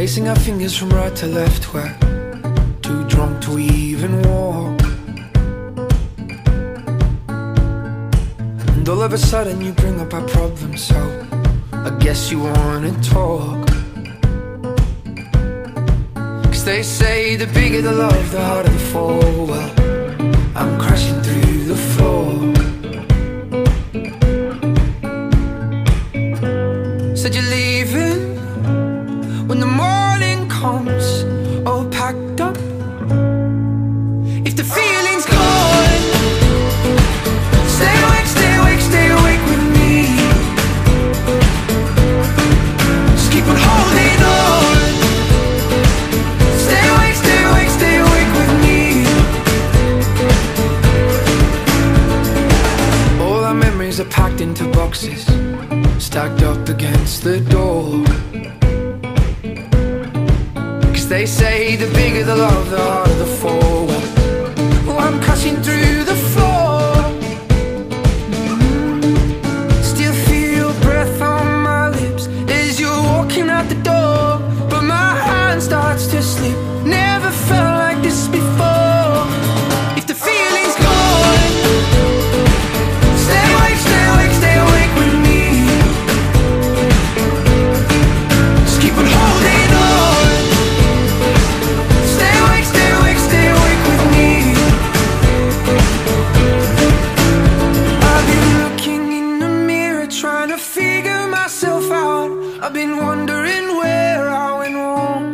Tracing our fingers from right to left, we're too drunk to even walk. And all of a sudden, you bring up our problems, so I guess you wanna talk. Cause they say the bigger the love, the harder the fall. Well, I'm crashing through the floor. Said you're leaving when the morning comes, all packed up. If the feeling's gone, stay awake, stay awake, stay awake with me. Just keep on holding on. Stay awake, stay awake, stay awake with me. All our memories are packed into boxes, stacked up against the door. They say the bigger the love, the I've been wondering where I went wrong.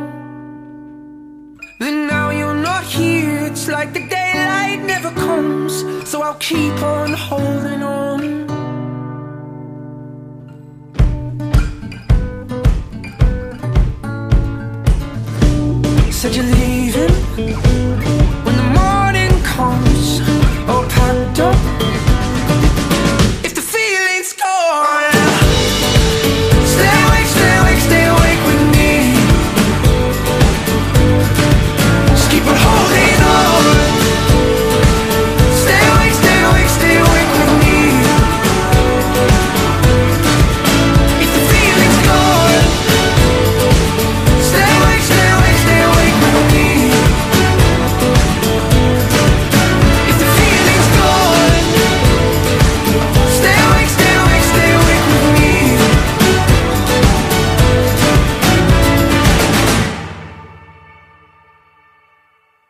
But now you're not here, it's like the daylight never comes. So I'll keep on holding on. Said you're leaving